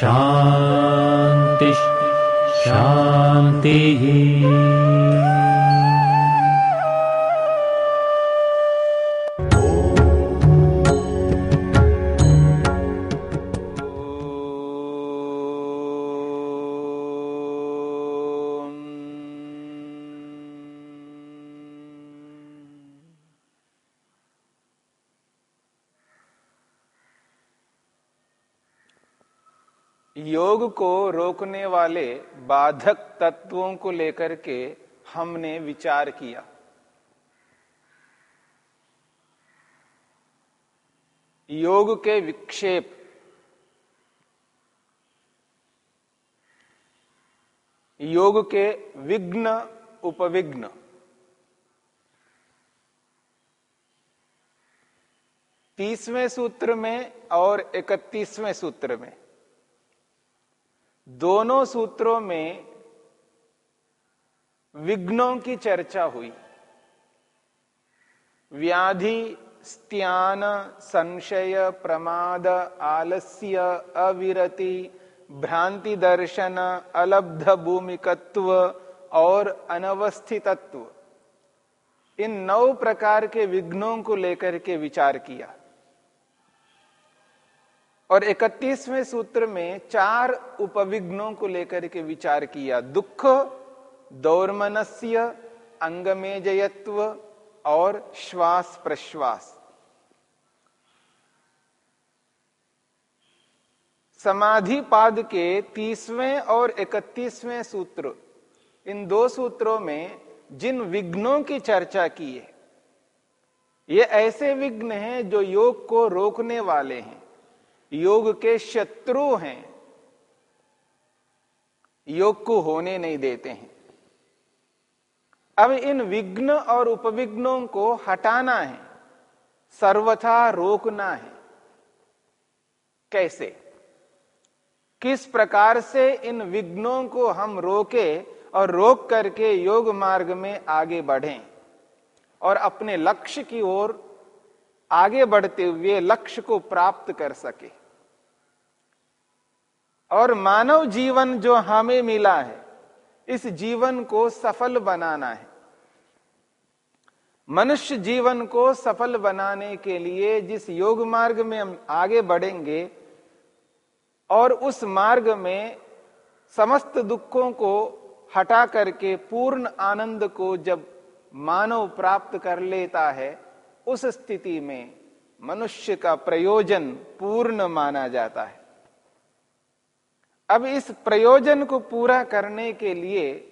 शान्तिः शान्तिः योग को रोकने वाले बाधक तत्वों को लेकर के हमने विचार किया। योग के विक्षेप। योग के विघ्न, उपविघ्न। तीसवें सूत्र में और इकतीसवें सूत्र में दोनों सूत्रों में विघ्नों की चर्चा हुई। व्याधि, स्त्यान, संशय, प्रमाद, आलस्य, अविरति, भ्रांति दर्शन, अलब्ध भूमिकत्व और अनवस्थितत्व। इन नौ प्रकार के विघ्नों को लेकर के विचार किया। और इकतीसवें सूत्र में चार उपविघ्नों को लेकर के विचार किया। दुख, दौर्मनस्य, अंगमेजयत्व और श्वास प्रश्वास समाधि पाद के तीसवें और इकतीसवें सूत्र, इन दो सूत्रों में जिन विघ्नों की चर्चा की है, ये ऐसे विघ्न हैं जो योग को रोकने वाले हैं। योग के शत्रु हैं। योग को होने नहीं देते हैं। अब इन विघ्न और उपविघ्नों को हटाना है। सर्वथा रोकना है। कैसे? किस प्रकार से इन विघ्नों को हम रोके और रोक करके योग मार्ग में आगे बढ़ें और अपने लक्ष्य की ओर आगे बढ़ते हुए लक्ष्य को प्राप्त कर सके। और मानव जीवन जो हमें मिला है, इस जीवन को सफल बनाना है। मनुष्य जीवन को सफल बनाने के लिए जिस योग मार्ग में हम आगे बढ़ेंगे और उस मार्ग में समस्त दुखों को हटा करके पूर्ण आनंद को जब मानव प्राप्त कर लेता है उस स्थिति में मनुष्य का प्रयोजन पूर्ण माना जाता है। अब इस प्रयोजन को पूरा करने के लिए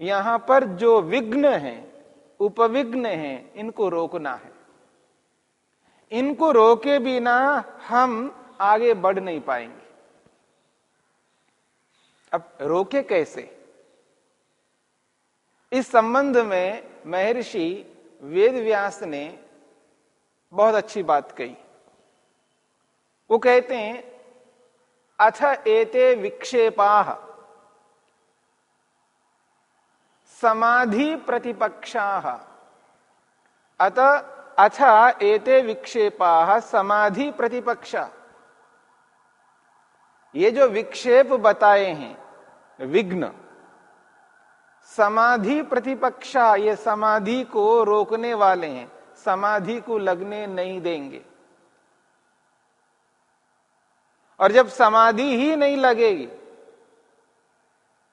यहाँ पर जो विघ्न है, उपविघ्न है, इनको रोकना है। इनको रोके बिना हम आगे बढ़ नहीं पाएँगे। अब रोके कैसे? इस संबंध में महर्षि वेद व्यास ने बहुत अच्छी बात कही। वो कहते हैं, अथ एते विक्षेपा। समाधि प्रतिपक्षा। अत, अथ एते विक्षेपा समाधि प्रतिपक्षा। ये जो विक्षेप बताए हैं, विघ्न। समाधि प्रतिपक्षा, ये समाधि को रोकने वाले हैं। समाधि को लगने नहीं देंगे। और जब समाधि ही नहीं लगेगी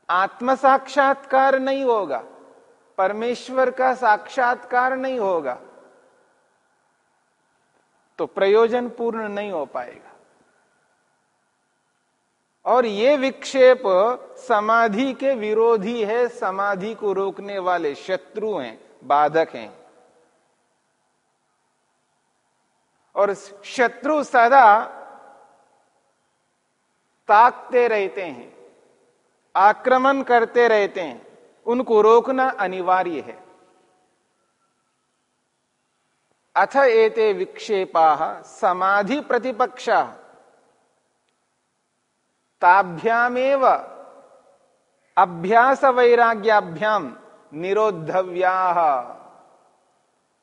आत्म साक्षात्कार नहीं होगा, परमेश्वर का साक्षात्कार नहीं होगा तो प्रयोजन पूर्ण नहीं हो पाएगा। और ये विक्षेप समाधि के विरोधी है, समाधि को रोकने वाले शत्रु हैं, बाधक हैं। और शत्रु सदा ताकते रहते हैं, आक्रमण करते रहते हैं, उनको रोकना अनिवार्य है। अथ एते विक्षेपा समाधि प्रतिपक्ष। ताभ्यामेव अभ्यास वैराग्याभ्याम निरोधव्या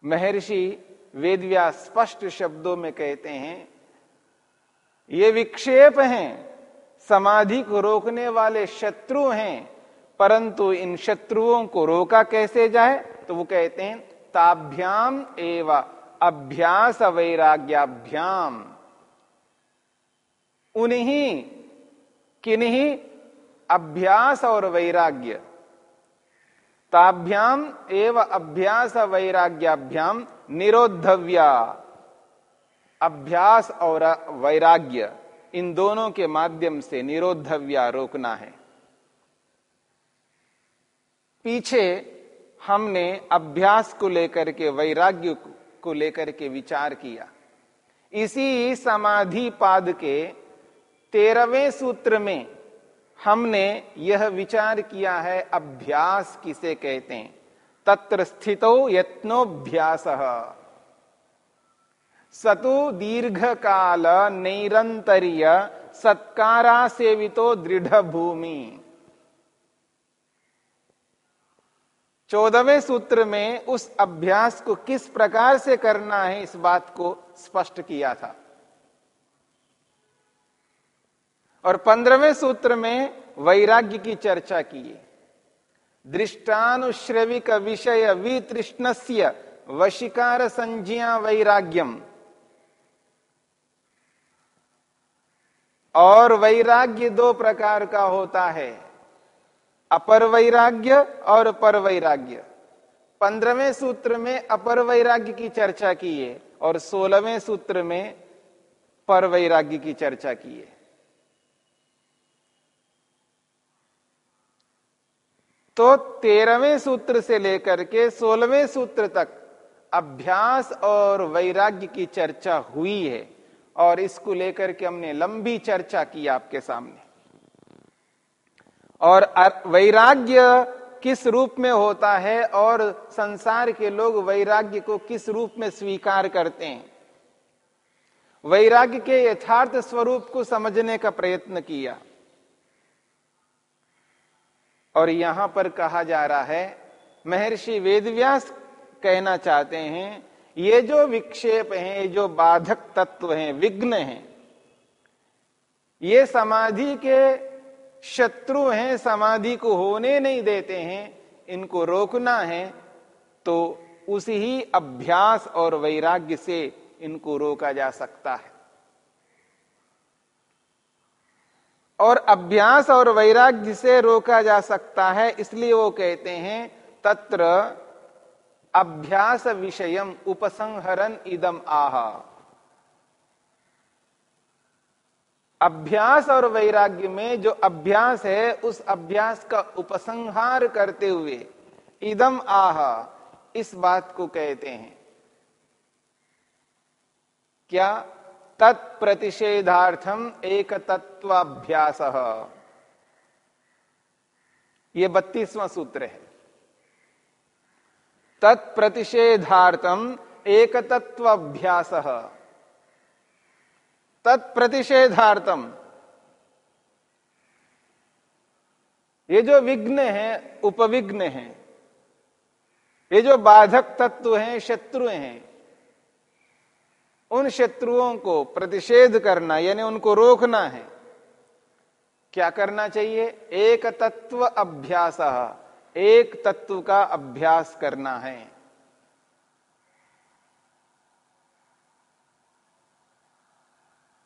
महर्षि वेदव्या स्पष्ट शब्दों में कहते हैं, ये विक्षेप हैं, समाधि को रोकने वाले शत्रु हैं, परंतु इन शत्रुओं को रोका कैसे जाए? तो वो कहते हैं, ताभ्याम एवं अभ्यास वैराग्याभ्याम उन्हीं किन्हीं अभ्यास और वैराग्य। ताभ्याम एवं अभ्यास वैराग्याभ्याम निरोधव्या अभ्यास और वैराग्य इन दोनों के माध्यम से निरोधव्या रोकना है। पीछे हमने अभ्यास को लेकर के, वैराग्य को लेकर के विचार किया। इसी समाधि पाद के तेरहवें सूत्र में हमने यह विचार किया है, अभ्यास किसे कहते हैं? तत्र स्थितो यत्नोभ्यास। सतु दीर्घ काल नैरंतरीय सत्कारा सेवितो दृढ़ भूमि चौदहवें सूत्र में उस अभ्यास को किस प्रकार से करना है, इस बात को स्पष्ट किया था। और पंद्रहवें सूत्र में वैराग्य की चर्चा की है। दृष्टानुश्रविक विषय वितृष्णस्य वशिकार संज्ञा वैराग्यम। और वैराग्य दो प्रकार का होता है। अपर वैराग्य और पर वैराग्य। पंद्रहवें सूत्र में अपर वैराग्य की चर्चा की है और सोलहवें सूत्र में पर वैराग्य की चर्चा की है। तो तेरहवें सूत्र से लेकर के सोलहवें सूत्र तक अभ्यास और वैराग्य की चर्चा हुई है और इसको लेकर के हमने लंबी चर्चा की आपके सामने। और वैराग्य किस रूप में होता है और संसार के लोग वैराग्य को किस रूप में स्वीकार करते हैं? वैराग्य के यथार्थ स्वरूप को समझने का प्रयत्न किया। और यहाँ पर कहा जा रहा है, महर्षि वेदव्यास कहना चाहते हैं, ये जो विक्षेप हैं, ये जो बाधक तत्व हैं, विघ्न हैं, ये समाधि के शत्रु हैं, समाधि को होने नहीं देते हैं, इनको रोकना है तो उसी ही अभ्यास और वैराग्य से इनको रोका जा सकता है। और अभ्यास और वैराग्य से रोका जा सकता है, इसलिए वो कहते हैं, तत्र अभ्यास विषयम उपसंहरन इदम आह। अभ्यास और वैराग्य में जो अभ्यास है, उस अभ्यास का उपसंहार करते हुए, इदम आह, इस बात को कहते हैं। क्या? तत्प्रतिषेधार्थम एक तत्वाभ्यास ये बत्तीसवां सूत्र है। तत्प्रतिषेधार्थम एक तत्वाभ्यास तत्प्रतिषेधार्थम ये जो विघ्न है, उपविघ्न है, ये जो बाधक तत्व हैं, शत्रु हैं उन शत्रुओं को प्रतिषेध करना, यानी उनको रोकना है। क्या करना चाहिए? एक तत्व अभ्यास, एक तत्व का अभ्यास करना है।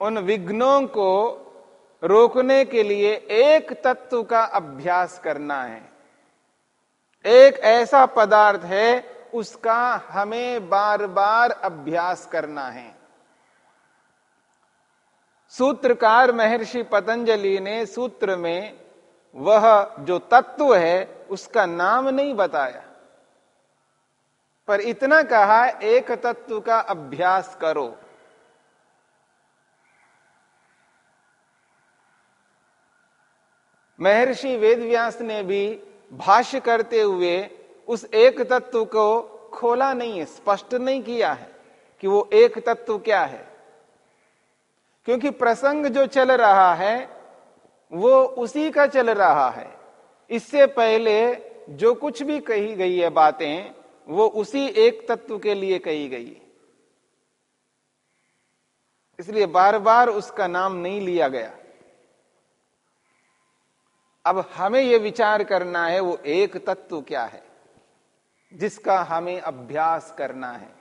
उन विघ्नों को रोकने के लिए एक तत्व का अभ्यास करना है। एक ऐसा पदार्थ है, उसका हमें बार बार अभ्यास करना है। सूत्रकार महर्षि पतंजलि ने सूत्र में वह जो तत्व है, उसका नाम नहीं बताया। पर इतना कहा, एक तत्व का अभ्यास करो। महर्षि वेदव्यास ने भी भाष्य करते हुए उस एक तत्व को खोला नहीं है, स्पष्ट नहीं किया है कि वो एक तत्व क्या है। क्योंकि प्रसंग जो चल रहा है, वो उसी का चल रहा है। इससे पहले जो कुछ भी कही गई है बातें, वो उसी एक तत्व के लिए कही गई इसलिए बार बार उसका नाम नहीं लिया गया। अब हमें यह विचार करना है, वो एक तत्व क्या है, जिसका हमें अभ्यास करना है।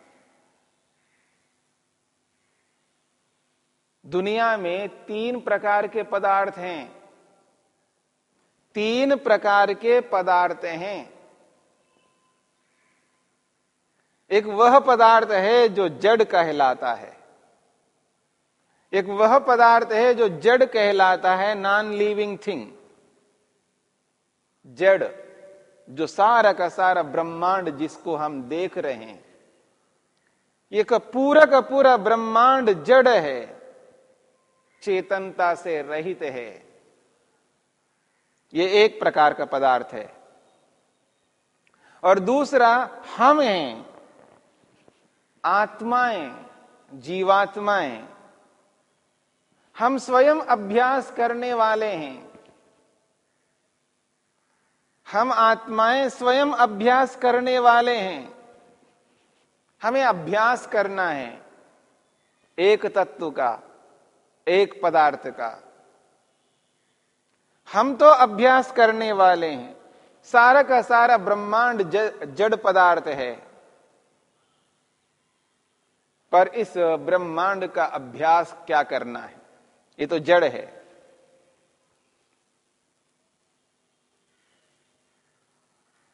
दुनिया में तीन प्रकार के पदार्थ हैं। तीन प्रकार के पदार्थ हैं। एक वह पदार्थ है जो जड़ कहलाता है। एक वह पदार्थ है जो जड़ कहलाता है नॉन लिविंग थिंग जड़, जो सारा का सारा ब्रह्मांड जिसको हम देख रहे हैं। ये का पूरा का पूरा ब्रह्मांड जड़ है। चेतनता से रहित है। ये एक प्रकार का पदार्थ है। और दूसरा, हम हैं आत्माएँ, जीवात्माएँ, हम स्वयं अभ्यास करने वाले हैं। हम आत्माएँ स्वयं अभ्यास करने वाले हैं। हमें अभ्यास करना है एक तत्व का। एक पदार्थ का। हम तो अभ्यास करने वाले हैं। सारा का सारा ब्रह्मांड जड़ पदार्थ है। पर इस ब्रह्मांड का अभ्यास क्या करना है? ये तो जड़ है।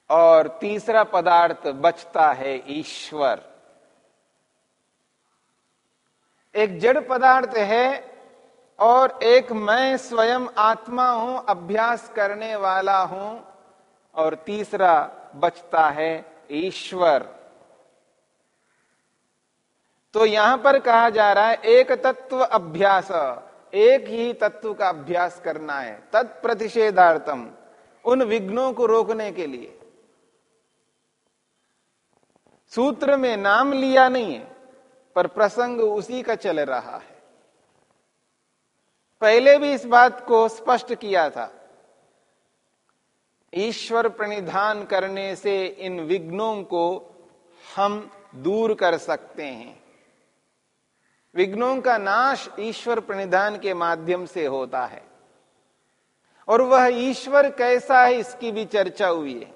और तीसरा पदार्थ बचता है ईश्वर। एक जड़ पदार्थ है और एक मैं स्वयं आत्मा हूँ, अभ्यास करने वाला हूँ। और तीसरा बचता है ईश्वर। तो यहाँ पर कहा जा रहा है, एक तत्व अभ्यास, एक ही तत्व का अभ्यास करना है, तत्प्रतिषेधार्थम, उन विघ्नों को रोकने के लिए। सूत्र में नाम लिया नहीं है, पर प्रसंग उसी का चल रहा है। पहले भी इस बात को स्पष्ट किया था। ईश्वर प्रणिधान करने से इन विघ्नों को हम दूर कर सकते हैं। विघ्नों का नाश ईश्वर प्रणिधान के माध्यम से होता है। और वह ईश्वर कैसा है इसकी भी चर्चा हुई है।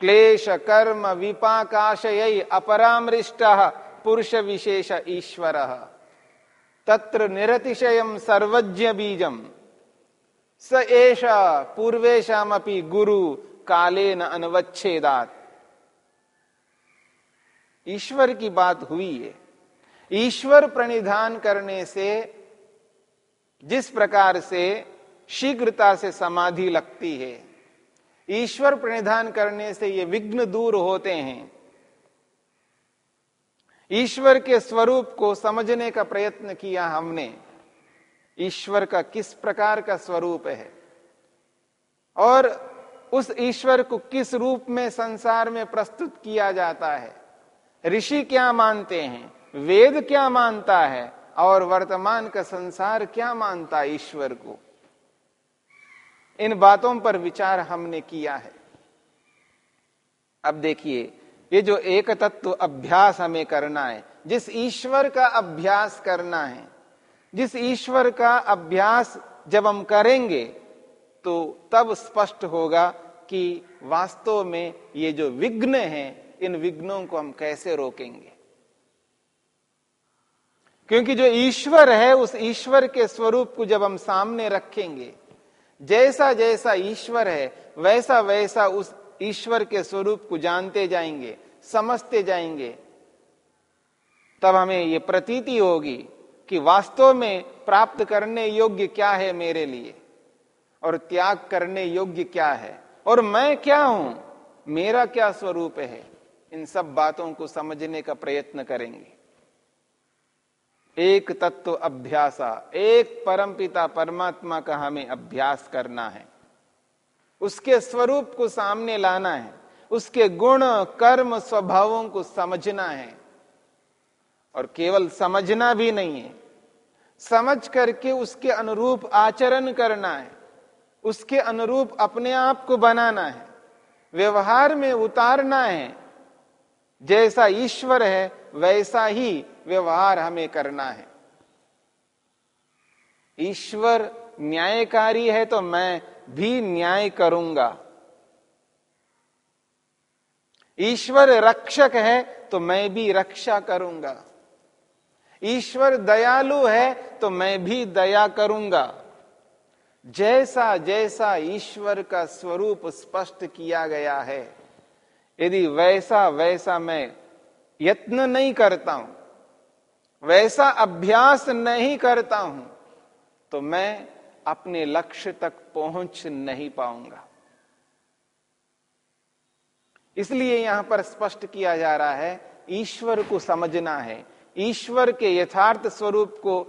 क्लेश, कर्म, विपाकाशय अपरामृष्ट पुरुष विशेष ईश्वर। तत्र निरतिशय सर्वज्ञ बीजम। स एष पूर्वेशमपि गुरु कालेन अनवच्छेदात। ईश्वर की बात हुई है ईश्वर प्रणिधान करने से, जिस प्रकार से शीघ्रता से समाधि लगती है, ईश्वर प्रणिधान करने से ये विघ्न दूर होते हैं। ईश्वर के स्वरूप को समझने का प्रयत्न किया हमने। ईश्वर का किस प्रकार का स्वरूप है? और उस ईश्वर को किस रूप में संसार में प्रस्तुत किया जाता है? ऋषि क्या मानते हैं? वेद क्या मानता है? और वर्तमान का संसार क्या मानता है ईश्वर को? इन बातों पर विचार हमने किया है। अब देखिए ये जो एक तत्व अभ्यास हमें करना है, जिस ईश्वर का अभ्यास करना है, जिस ईश्वर का अभ्यास जब हम करेंगे तो तब स्पष्ट होगा कि वास्तव में ये जो विघ्न है, इन विघ्नों को हम कैसे रोकेंगे। क्योंकि जो ईश्वर है, उस ईश्वर के स्वरूप को जब हम सामने रखेंगे जैसा जैसा ईश्वर है वैसा वैसा उस ईश्वर के स्वरूप को जानते जाएँगे, समझते जाएँगे, तब हमें यह प्रतीति होगी कि वास्तव में प्राप्त करने योग्य क्या है मेरे लिए और त्याग करने योग्य क्या है और मैं क्या हूँ, मेरा क्या स्वरूप है, इन सब बातों को समझने का प्रयत्न करेंगे। एक तत्व अभ्यासा, एक परम पिता परमात्मा का हमें अभ्यास करना है। उसके स्वरूप को सामने लाना है। उसके गुण, कर्म, स्वभावों को समझना है। और केवल समझना भी नहीं है। समझ करके उसके अनुरूप आचरण करना है। उसके अनुरूप अपने आप को बनाना है। व्यवहार में उतारना है। जैसा ईश्वर है, वैसा ही व्यवहार हमें करना है। ईश्वर न्यायकारी है तो मैं भी न्याय करूँगा। ईश्वर रक्षक है तो मैं भी रक्षा करूँगा। ईश्वर दयालु है तो मैं भी दया करूँगा। जैसा जैसा ईश्वर का स्वरूप स्पष्ट किया गया है, यदि वैसा वैसा मैं यत्न नहीं करता हूँ, वैसा अभ्यास नहीं करता हूँ तो मैं अपने लक्ष्य तक पहुँच नहीं पाऊँगा। इसलिए यहाँ पर स्पष्ट किया जा रहा है, ईश्वर को समझना है। ईश्वर के यथार्थ स्वरूप को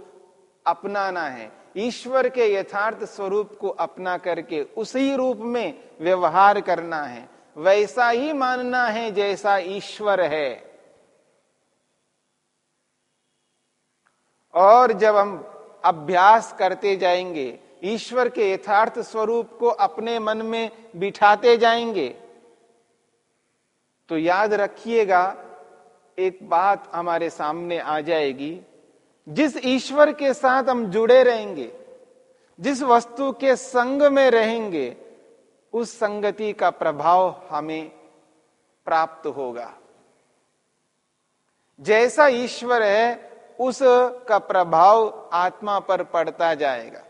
अपनाना है। ईश्वर के यथार्थ स्वरूप को अपना करके उसी रूप में व्यवहार करना है। वैसा ही मानना है जैसा ईश्वर है। और जब हम अभ्यास करते जाएँगे ईश्वर के यथार्थ स्वरूप को अपने मन में बिठाते जाएँगे। तो याद रखिएगा, एक बात हमारे सामने आ जाएगी। जिस ईश्वर के साथ हम जुड़े रहेंगे, जिस वस्तु के संग में रहेंगे, उस संगति का प्रभाव हमें प्राप्त होगा। जैसा ईश्वर है, उस का प्रभाव आत्मा पर पड़ता जाएगा।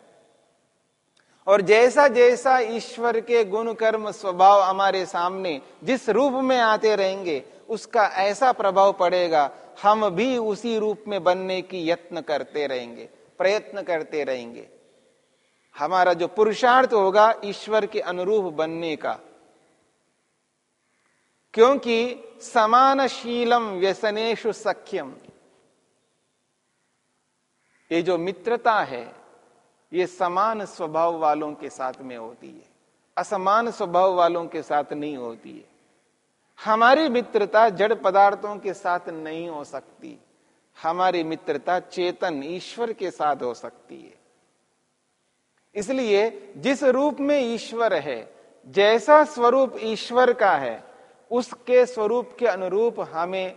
और जैसा जैसा ईश्वर के गुण कर्म स्वभाव हमारे सामने जिस रूप में आते रहेंगे, उसका ऐसा प्रभाव पड़ेगा, हम भी उसी रूप में बनने की यत्न करते रहेंगे, प्रयत्न करते रहेंगे। हमारा जो पुरुषार्थ होगा ईश्वर के अनुरूप बनने का। क्योंकि समानशीलम व्यसनेशु सख्यम। ये जो मित्रता है ये समान स्वभाव वालों के साथ में होती है। असमान स्वभाव वालों के साथ नहीं होती है। हमारी मित्रता जड़ पदार्थों के साथ नहीं हो सकती। हमारी मित्रता चेतन, ईश्वर के साथ हो सकती है। इसलिए जिस रूप में ईश्वर है, जैसा स्वरूप ईश्वर का है, उसके स्वरूप के अनुरूप हमें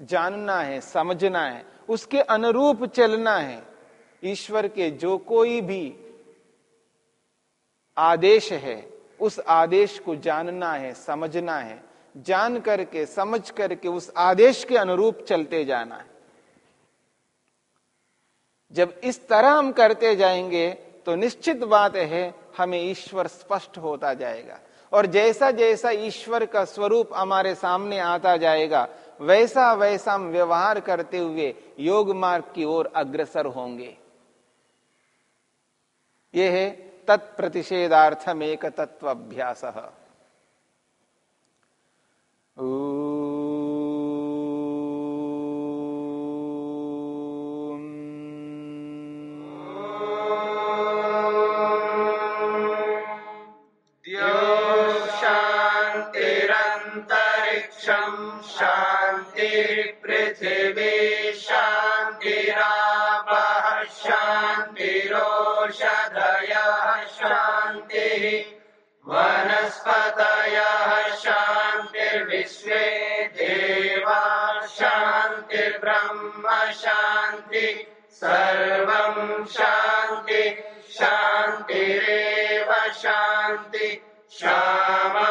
जानना है, समझना है, उसके अनुरूप चलना है। ईश्वर के जो कोई भी आदेश है, उस आदेश को जानना है, समझना है। जान करके, समझ करके उस आदेश के अनुरूप चलते जाना है। जब इस तरह हम करते जाएँगे तो निश्चित बात है, हमें ईश्वर स्पष्ट होता जाएगा। और जैसा जैसा ईश्वर का स्वरूप हमारे सामने आता जाएगा वैसा वैसा हम व्यवहार करते हुए योग मार्ग की ओर अग्रसर होंगे। ये है तत्प्रतिषेधार्थम एक देवा अभ्यास शांति शांतिरेव शांति श्यामा